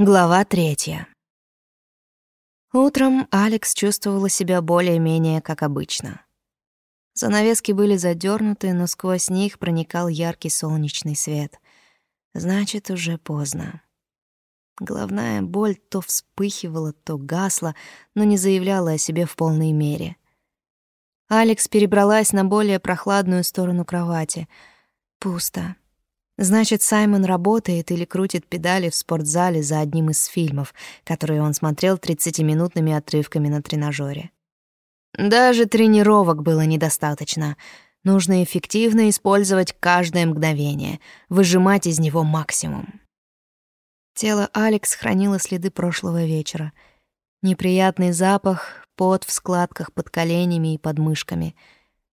Глава третья. Утром Алекс чувствовала себя более-менее как обычно. Занавески были задернуты, но сквозь них проникал яркий солнечный свет. Значит, уже поздно. Головная боль то вспыхивала, то гасла, но не заявляла о себе в полной мере. Алекс перебралась на более прохладную сторону кровати. Пусто. Значит, Саймон работает или крутит педали в спортзале за одним из фильмов, которые он смотрел 30-минутными отрывками на тренажере. Даже тренировок было недостаточно. Нужно эффективно использовать каждое мгновение, выжимать из него максимум. Тело Алекс хранило следы прошлого вечера. Неприятный запах, пот в складках под коленями и подмышками.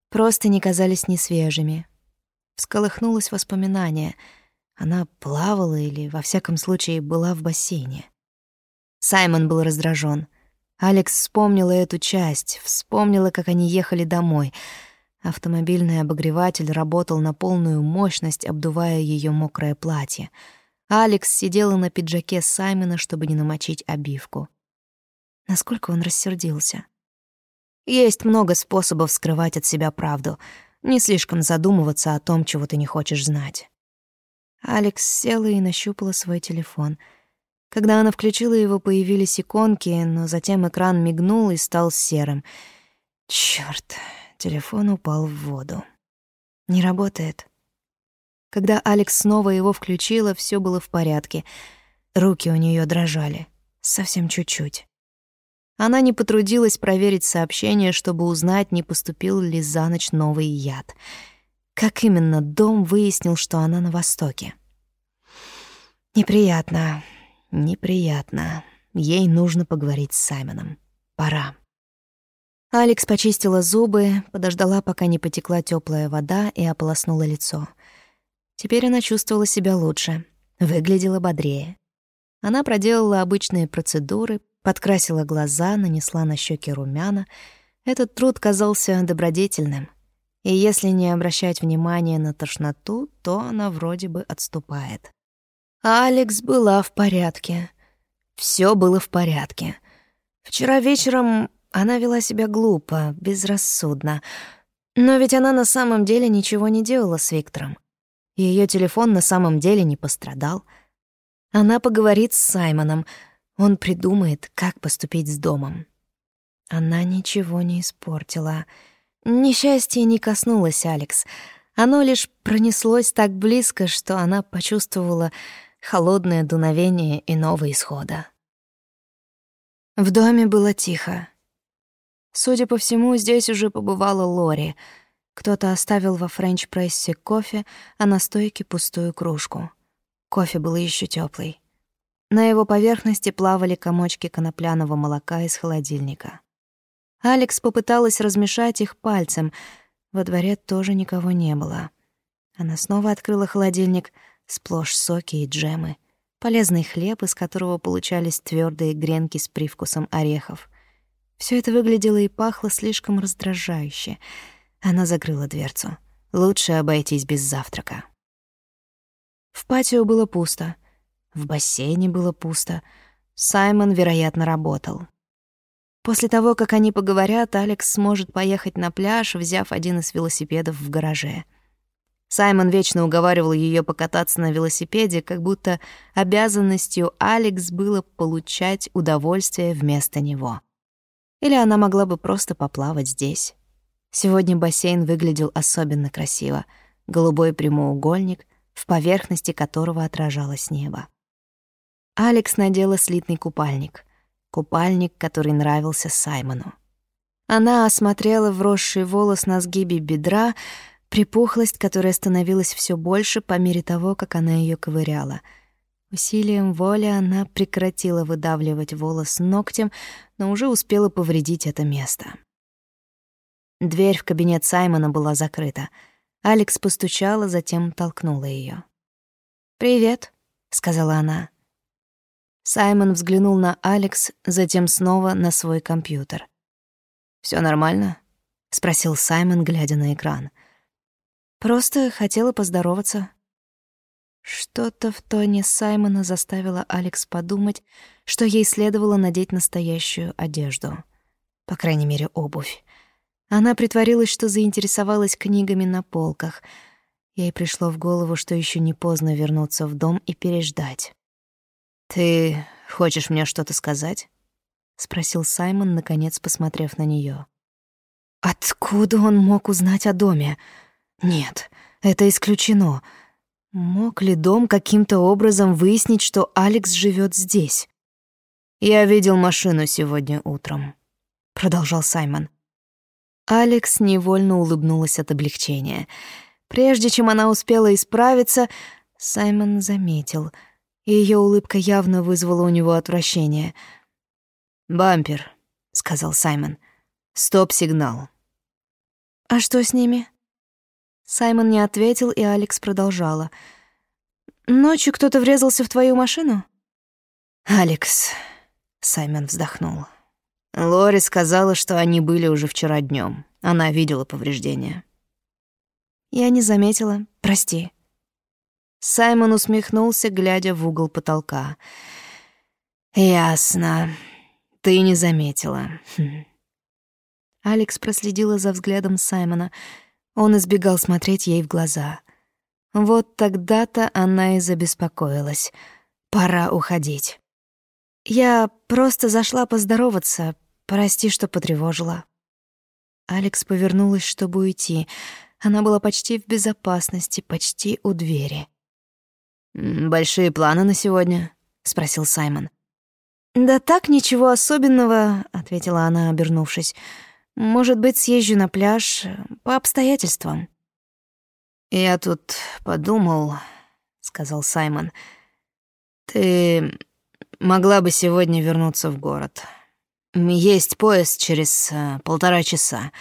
Просто не казались несвежими, всколыхнулось воспоминание. Она плавала или, во всяком случае, была в бассейне. Саймон был раздражен. Алекс вспомнила эту часть, вспомнила, как они ехали домой. Автомобильный обогреватель работал на полную мощность, обдувая ее мокрое платье. Алекс сидела на пиджаке Саймона, чтобы не намочить обивку. Насколько он рассердился. Есть много способов скрывать от себя правду — не слишком задумываться о том, чего ты не хочешь знать. Алекс села и нащупала свой телефон. Когда она включила его, появились иконки, но затем экран мигнул и стал серым. Чёрт, телефон упал в воду. Не работает. Когда Алекс снова его включила, всё было в порядке. Руки у неё дрожали. Совсем чуть-чуть. Она не потрудилась проверить сообщение, чтобы узнать, не поступил ли за ночь новый яд. Как именно дом выяснил, что она на Востоке? Неприятно, неприятно. Ей нужно поговорить с Саймоном. Пора. Алекс почистила зубы, подождала, пока не потекла теплая вода и ополоснула лицо. Теперь она чувствовала себя лучше, выглядела бодрее. Она проделала обычные процедуры, подкрасила глаза, нанесла на щеки румяна. Этот труд казался добродетельным. И если не обращать внимания на тошноту, то она вроде бы отступает. Алекс была в порядке. Все было в порядке. Вчера вечером она вела себя глупо, безрассудно. Но ведь она на самом деле ничего не делала с Виктором. Ее телефон на самом деле не пострадал. Она поговорит с Саймоном — он придумает, как поступить с домом. Она ничего не испортила. Несчастье не коснулось Алекс. Оно лишь пронеслось так близко, что она почувствовала холодное дуновение иного исхода. В доме было тихо. Судя по всему, здесь уже побывала Лори. Кто-то оставил во френч-прессе кофе, а на стойке пустую кружку. Кофе был еще теплый. На его поверхности плавали комочки конопляного молока из холодильника. Алекс попыталась размешать их пальцем. Во дворе тоже никого не было. Она снова открыла холодильник, сплошь соки и джемы, полезный хлеб, из которого получались твердые гренки с привкусом орехов. Все это выглядело и пахло слишком раздражающе. Она закрыла дверцу. Лучше обойтись без завтрака. В патио было пусто. В бассейне было пусто. Саймон, вероятно, работал. После того, как они поговорят, Алекс сможет поехать на пляж, взяв один из велосипедов в гараже. Саймон вечно уговаривал ее покататься на велосипеде, как будто обязанностью Алекс было получать удовольствие вместо него. Или она могла бы просто поплавать здесь. Сегодня бассейн выглядел особенно красиво. Голубой прямоугольник, в поверхности которого отражалось небо. Алекс надела слитный купальник. Купальник, который нравился Саймону. Она осмотрела вросший волос на сгибе бедра, припухлость, которая становилась все больше по мере того, как она ее ковыряла. Усилием воли она прекратила выдавливать волос ногтем, но уже успела повредить это место. Дверь в кабинет Саймона была закрыта. Алекс постучала, затем толкнула ее. «Привет», — сказала она. Саймон взглянул на Алекс, затем снова на свой компьютер. Все нормально?» — спросил Саймон, глядя на экран. «Просто хотела поздороваться». Что-то в тоне Саймона заставило Алекс подумать, что ей следовало надеть настоящую одежду. По крайней мере, обувь. Она притворилась, что заинтересовалась книгами на полках. Ей пришло в голову, что еще не поздно вернуться в дом и переждать. «Ты хочешь мне что-то сказать?» — спросил Саймон, наконец посмотрев на нее. Откуда он мог узнать о доме? Нет, это исключено. Мог ли дом каким-то образом выяснить, что Алекс живет здесь? «Я видел машину сегодня утром», — продолжал Саймон. Алекс невольно улыбнулась от облегчения. Прежде чем она успела исправиться, Саймон заметил. И её улыбка явно вызвала у него отвращение. «Бампер», — сказал Саймон. «Стоп-сигнал». «А что с ними?» Саймон не ответил, и Алекс продолжала. «Ночью кто-то врезался в твою машину?» «Алекс», — Саймон вздохнул. Лори сказала, что они были уже вчера днем. Она видела повреждения. Я не заметила. Прости. Саймон усмехнулся, глядя в угол потолка. Ясно. Ты не заметила. Хм. Алекс проследила за взглядом Саймона. Он избегал смотреть ей в глаза. Вот тогда-то она и забеспокоилась. Пора уходить. Я просто зашла поздороваться. Прости, что потревожила. Алекс повернулась, чтобы уйти. Она была почти в безопасности, почти у двери. «Большие планы на сегодня?» — спросил Саймон. «Да так, ничего особенного», — ответила она, обернувшись. «Может быть, съезжу на пляж по обстоятельствам». «Я тут подумал», — сказал Саймон. «Ты могла бы сегодня вернуться в город. Есть поезд через э, полтора часа.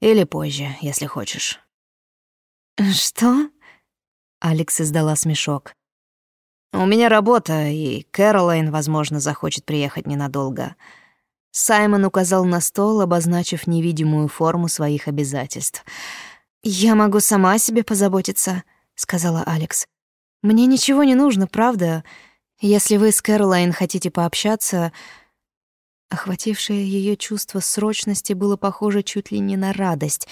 Или позже, если хочешь». «Что?» — Алекс издала смешок. «У меня работа, и Кэролайн, возможно, захочет приехать ненадолго». Саймон указал на стол, обозначив невидимую форму своих обязательств. «Я могу сама о себе позаботиться», — сказала Алекс. «Мне ничего не нужно, правда? Если вы с Кэролайн хотите пообщаться...» Охватившее ее чувство срочности было похоже чуть ли не на радость,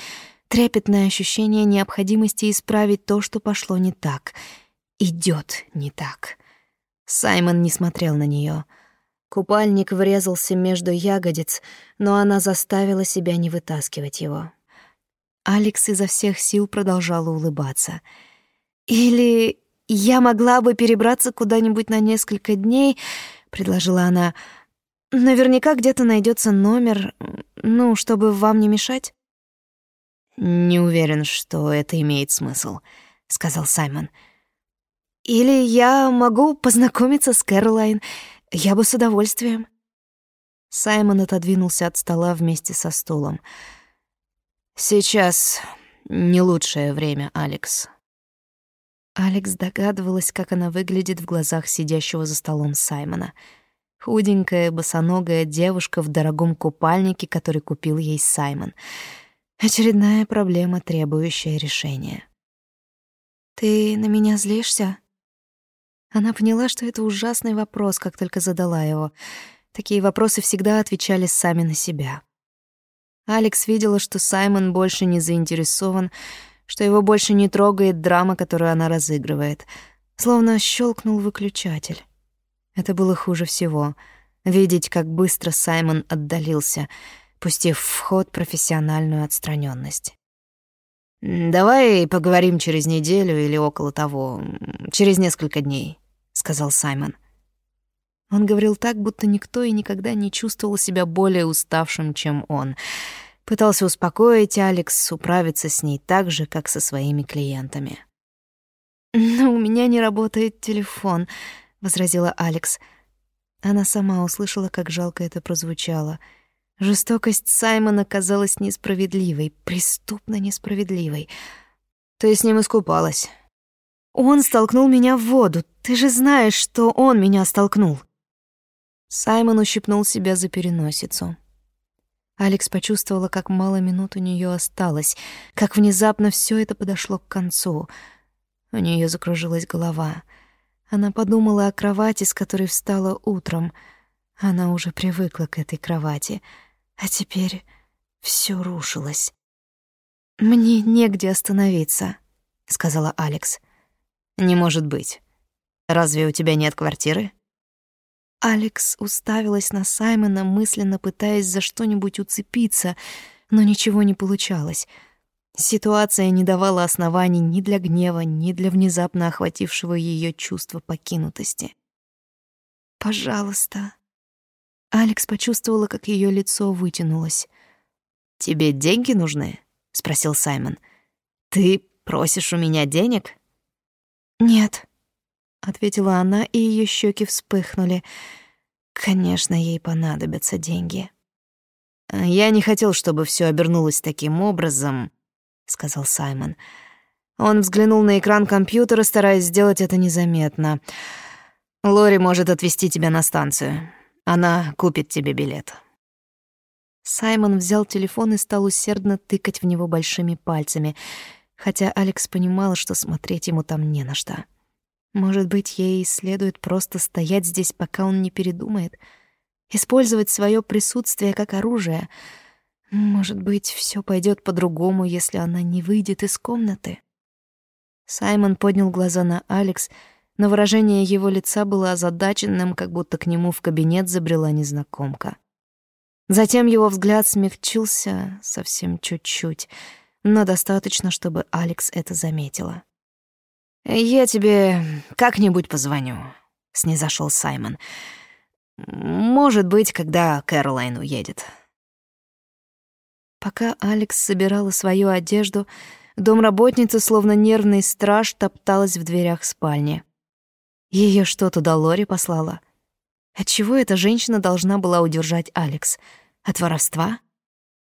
трепетное ощущение необходимости исправить то, что пошло не так, идет не так. Саймон не смотрел на нее. Купальник врезался между ягодиц, но она заставила себя не вытаскивать его. Алекс изо всех сил продолжала улыбаться. «Или я могла бы перебраться куда-нибудь на несколько дней», — предложила она, — Наверняка где-то найдется номер, ну, чтобы вам не мешать. Не уверен, что это имеет смысл, сказал Саймон. Или я могу познакомиться с Кэролайн. Я бы с удовольствием. Саймон отодвинулся от стола вместе со стулом. Сейчас не лучшее время, Алекс. Алекс догадывалась, как она выглядит в глазах сидящего за столом Саймона — Худенькая, босоногая девушка в дорогом купальнике, который купил ей Саймон. Очередная проблема, требующая решения. «Ты на меня злишься?» Она поняла, что это ужасный вопрос, как только задала его. Такие вопросы всегда отвечали сами на себя. Алекс видела, что Саймон больше не заинтересован, что его больше не трогает драма, которую она разыгрывает. Словно щелкнул выключатель. Это было хуже всего — видеть, как быстро Саймон отдалился, пустив в ход профессиональную отстраненность. «Давай поговорим через неделю или около того, через несколько дней», — сказал Саймон. Он говорил так, будто никто и никогда не чувствовал себя более уставшим, чем он. Пытался успокоить Алекс, управиться с ней так же, как со своими клиентами. «Но у меня не работает телефон», — возразила Алекс. Она сама услышала, как жалко это прозвучало. Жестокость Саймона казалась несправедливой, преступно несправедливой. «Ты с ним искупалась». «Он столкнул меня в воду. Ты же знаешь, что он меня столкнул». Саймон ущипнул себя за переносицу. Алекс почувствовала, как мало минут у нее осталось, как внезапно все это подошло к концу — У нее закружилась голова. Она подумала о кровати, с которой встала утром. Она уже привыкла к этой кровати, а теперь все рушилось. «Мне негде остановиться», — сказала Алекс. «Не может быть. Разве у тебя нет квартиры?» Алекс уставилась на Саймона, мысленно пытаясь за что-нибудь уцепиться, но ничего не получалось. Ситуация не давала оснований ни для гнева, ни для внезапно охватившего ее чувства покинутости. «Пожалуйста». Алекс почувствовала, как ее лицо вытянулось. «Тебе деньги нужны?» — спросил Саймон. «Ты просишь у меня денег?» «Нет», — ответила она, и ее щеки вспыхнули. «Конечно, ей понадобятся деньги». «Я не хотел, чтобы все обернулось таким образом», — сказал Саймон. Он взглянул на экран компьютера, стараясь сделать это незаметно. «Лори может отвезти тебя на станцию. Она купит тебе билет». Саймон взял телефон и стал усердно тыкать в него большими пальцами, хотя Алекс понимала, что смотреть ему там не на что. Может быть, ей следует просто стоять здесь, пока он не передумает, использовать свое присутствие как оружие — может быть, все пойдет по-другому, если она не выйдет из комнаты. Саймон поднял глаза на Алекс, но выражение его лица было озадаченным, как будто к нему в кабинет забрела незнакомка. Затем его взгляд смягчился совсем чуть-чуть, но достаточно, чтобы Алекс это заметила. «Я тебе как-нибудь позвоню», — снизошел Саймон. «Может быть, когда Кэролайн уедет». Пока Алекс собирала свою одежду, домработница, словно нервный страж, топталась в дверях спальни. Ее что туда Лори послала? Отчего эта женщина должна была удержать Алекс? От воровства?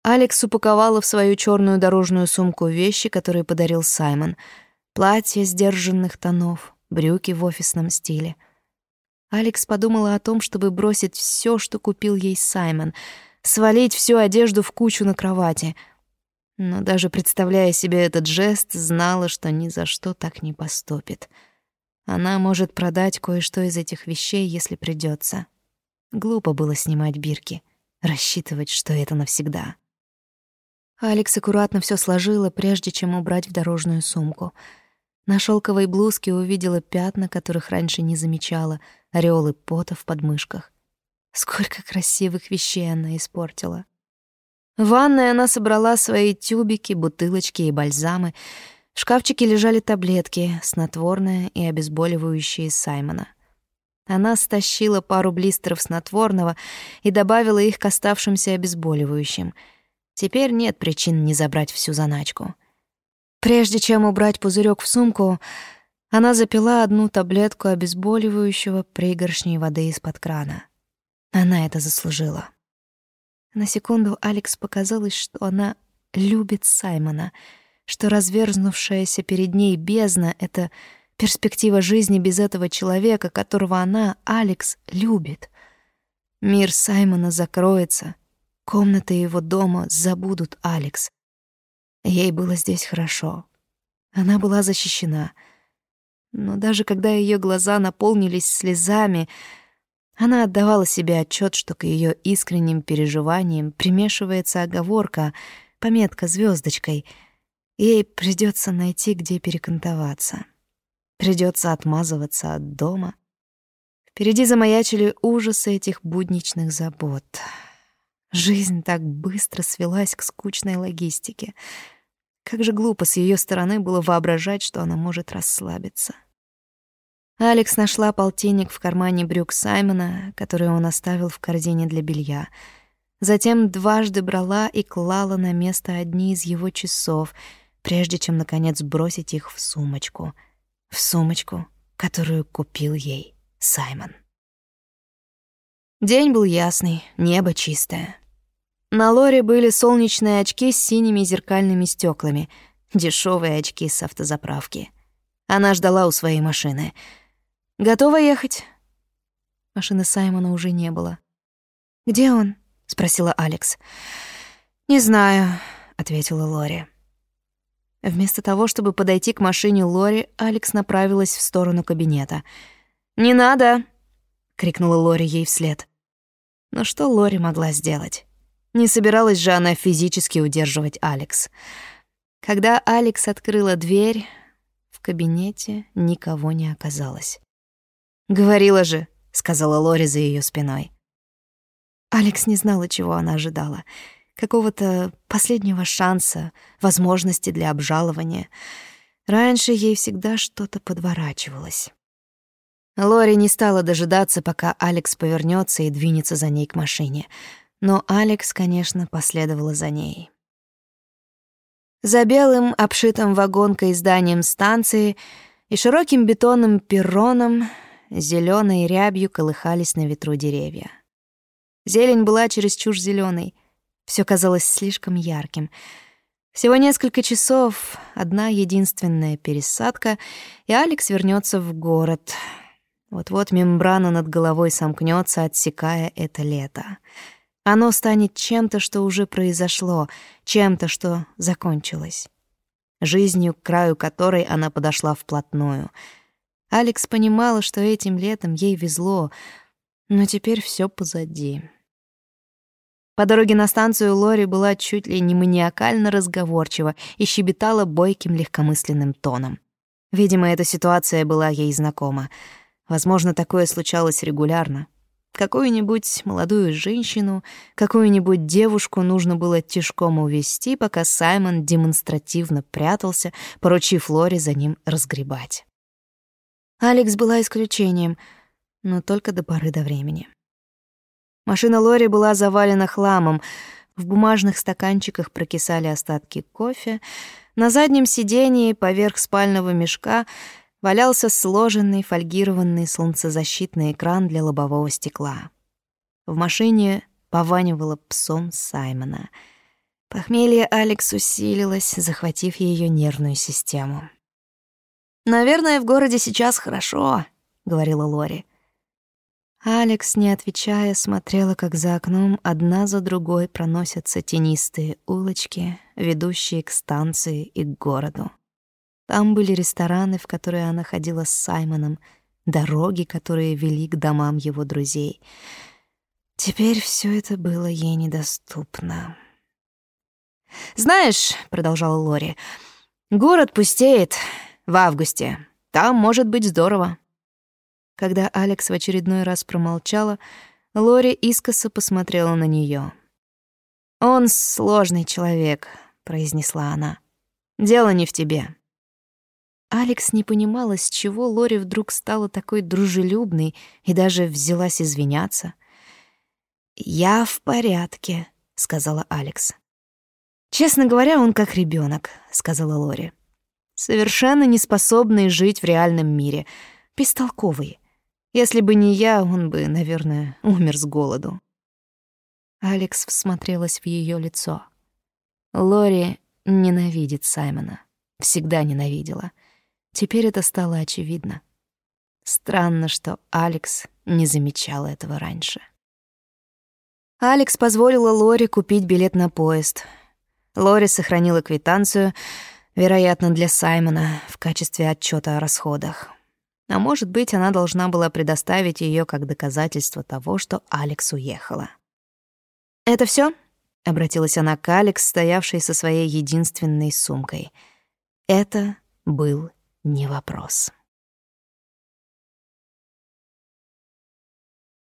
Алекс упаковала в свою черную дорожную сумку вещи, которые подарил Саймон. Платье сдержанных тонов, брюки в офисном стиле. Алекс подумала о том, чтобы бросить все, что купил ей Саймон — свалить всю одежду в кучу на кровати. Но даже представляя себе этот жест, знала, что ни за что так не поступит. Она может продать кое-что из этих вещей, если придется. Глупо было снимать бирки, рассчитывать, что это навсегда. Алекс аккуратно все сложила, прежде чем убрать в дорожную сумку. На шелковой блузке увидела пятна, которых раньше не замечала, ореолы пота в подмышках. Сколько красивых вещей она испортила. В ванной она собрала свои тюбики, бутылочки и бальзамы. В шкафчике лежали таблетки, снотворное и обезболивающие Саймона. Она стащила пару блистеров снотворного и добавила их к оставшимся обезболивающим. Теперь нет причин не забрать всю заначку. Прежде чем убрать пузырек в сумку, она запила одну таблетку обезболивающего пригоршней воды из-под крана. Она это заслужила. На секунду Алекс показалось, что она любит Саймона, что разверзнувшаяся перед ней бездна — это перспектива жизни без этого человека, которого она, Алекс, любит. Мир Саймона закроется, комнаты его дома забудут Алекс. Ей было здесь хорошо. Она была защищена. Но даже когда ее глаза наполнились слезами, она отдавала себе отчет, что к ее искренним переживаниям примешивается оговорка, пометка звездочкой. Ей придется найти, где перекантоваться. Придется отмазываться от дома. Впереди замаячили ужасы этих будничных забот. Жизнь так быстро свелась к скучной логистике. Как же глупо с ее стороны было воображать, что она может расслабиться. Алекс нашла полтинник в кармане брюк Саймона, который он оставил в корзине для белья. Затем дважды брала и клала на место одни из его часов, прежде чем, наконец, бросить их в сумочку. В сумочку, которую купил ей Саймон. День был ясный, небо чистое. На Лоре были солнечные очки с синими зеркальными стеклами, дешевые очки с автозаправки. Она ждала у своей машины — Готова ехать?» Машины Саймона уже не было. «Где он?» — спросила Алекс. «Не знаю», — ответила Лори. Вместо того, чтобы подойти к машине Лори, Алекс направилась в сторону кабинета. «Не надо!» — крикнула Лори ей вслед. Но что Лори могла сделать? Не собиралась же она физически удерживать Алекс. Когда Алекс открыла дверь, в кабинете никого не оказалось. «Говорила же», — сказала Лори за ее спиной. Алекс не знала, чего она ожидала. Какого-то последнего шанса, возможности для обжалования. Раньше ей всегда что-то подворачивалось. Лори не стала дожидаться, пока Алекс повернется и двинется за ней к машине. Но Алекс, конечно, последовала за ней. За белым, обшитым вагонкой зданием станции и широким бетонным перроном зеленой рябью колыхались на ветру деревья. Зелень была чересчур зеленой, все казалось слишком ярким. Всего несколько часов, одна единственная пересадка, и Алекс вернется в город — вот-вот мембрана над головой сомкнется, отсекая это лето. Оно станет чем-то, что уже произошло, чем-то, что закончилось. Жизнью, к краю которой она подошла вплотную. Алекс понимала, что этим летом ей везло, но теперь все позади. По дороге на станцию Лори была чуть ли не маниакально разговорчива и щебетала бойким легкомысленным тоном. Видимо, эта ситуация была ей знакома — Возможно, такое случалось регулярно. Какую-нибудь молодую женщину, какую-нибудь девушку нужно было тяжком увести, пока Саймон демонстративно прятался, поручив Лори за ним разгребать. Алекс была исключением, но только до поры до времени. Машина Лори была завалена хламом, в бумажных стаканчиках прокисали остатки кофе, на заднем сидении поверх спального мешка валялся сложенный фольгированный солнцезащитный экран для лобового стекла. В машине пованивало псом Саймона. Похмелье Алекс усилилось, захватив ее нервную систему. «Наверное, в городе сейчас хорошо», — говорила Лори. Алекс, не отвечая, смотрела, как за окном одна за другой проносятся тенистые улочки, ведущие к станции и к городу. Там были рестораны, в которые она ходила с Саймоном, дороги, которые вели к домам его друзей. Теперь все это было ей недоступно. «Знаешь», — продолжала Лори, — «город пустеет в августе. Там может быть здорово». Когда Алекс в очередной раз промолчала, Лори искоса посмотрела на нее. «Он сложный человек», — произнесла она. «Дело не в тебе. Алекс не понимала, с чего Лори вдруг стала такой дружелюбной и даже взялась извиняться. «Я в порядке», — сказала Алекс. «Честно говоря, он как ребенок, сказала Лори. «Совершенно не способный жить в реальном мире, бестолковый. Если бы не я, он бы, наверное, умер с голоду». Алекс всмотрелась в ее лицо. Лори ненавидит Саймона. Всегда ненавидела. Теперь это стало очевидно. Странно, что Алекс не замечал этого раньше. Алекс позволила Лори купить билет на поезд. Лори сохранила квитанцию, вероятно, для Саймона в качестве отчета о расходах. А может быть, она должна была предоставить ее как доказательство того, что Алекс уехала. «Это все? обратилась она к Алекс, стоявшей со своей единственной сумкой. Это был не вопрос.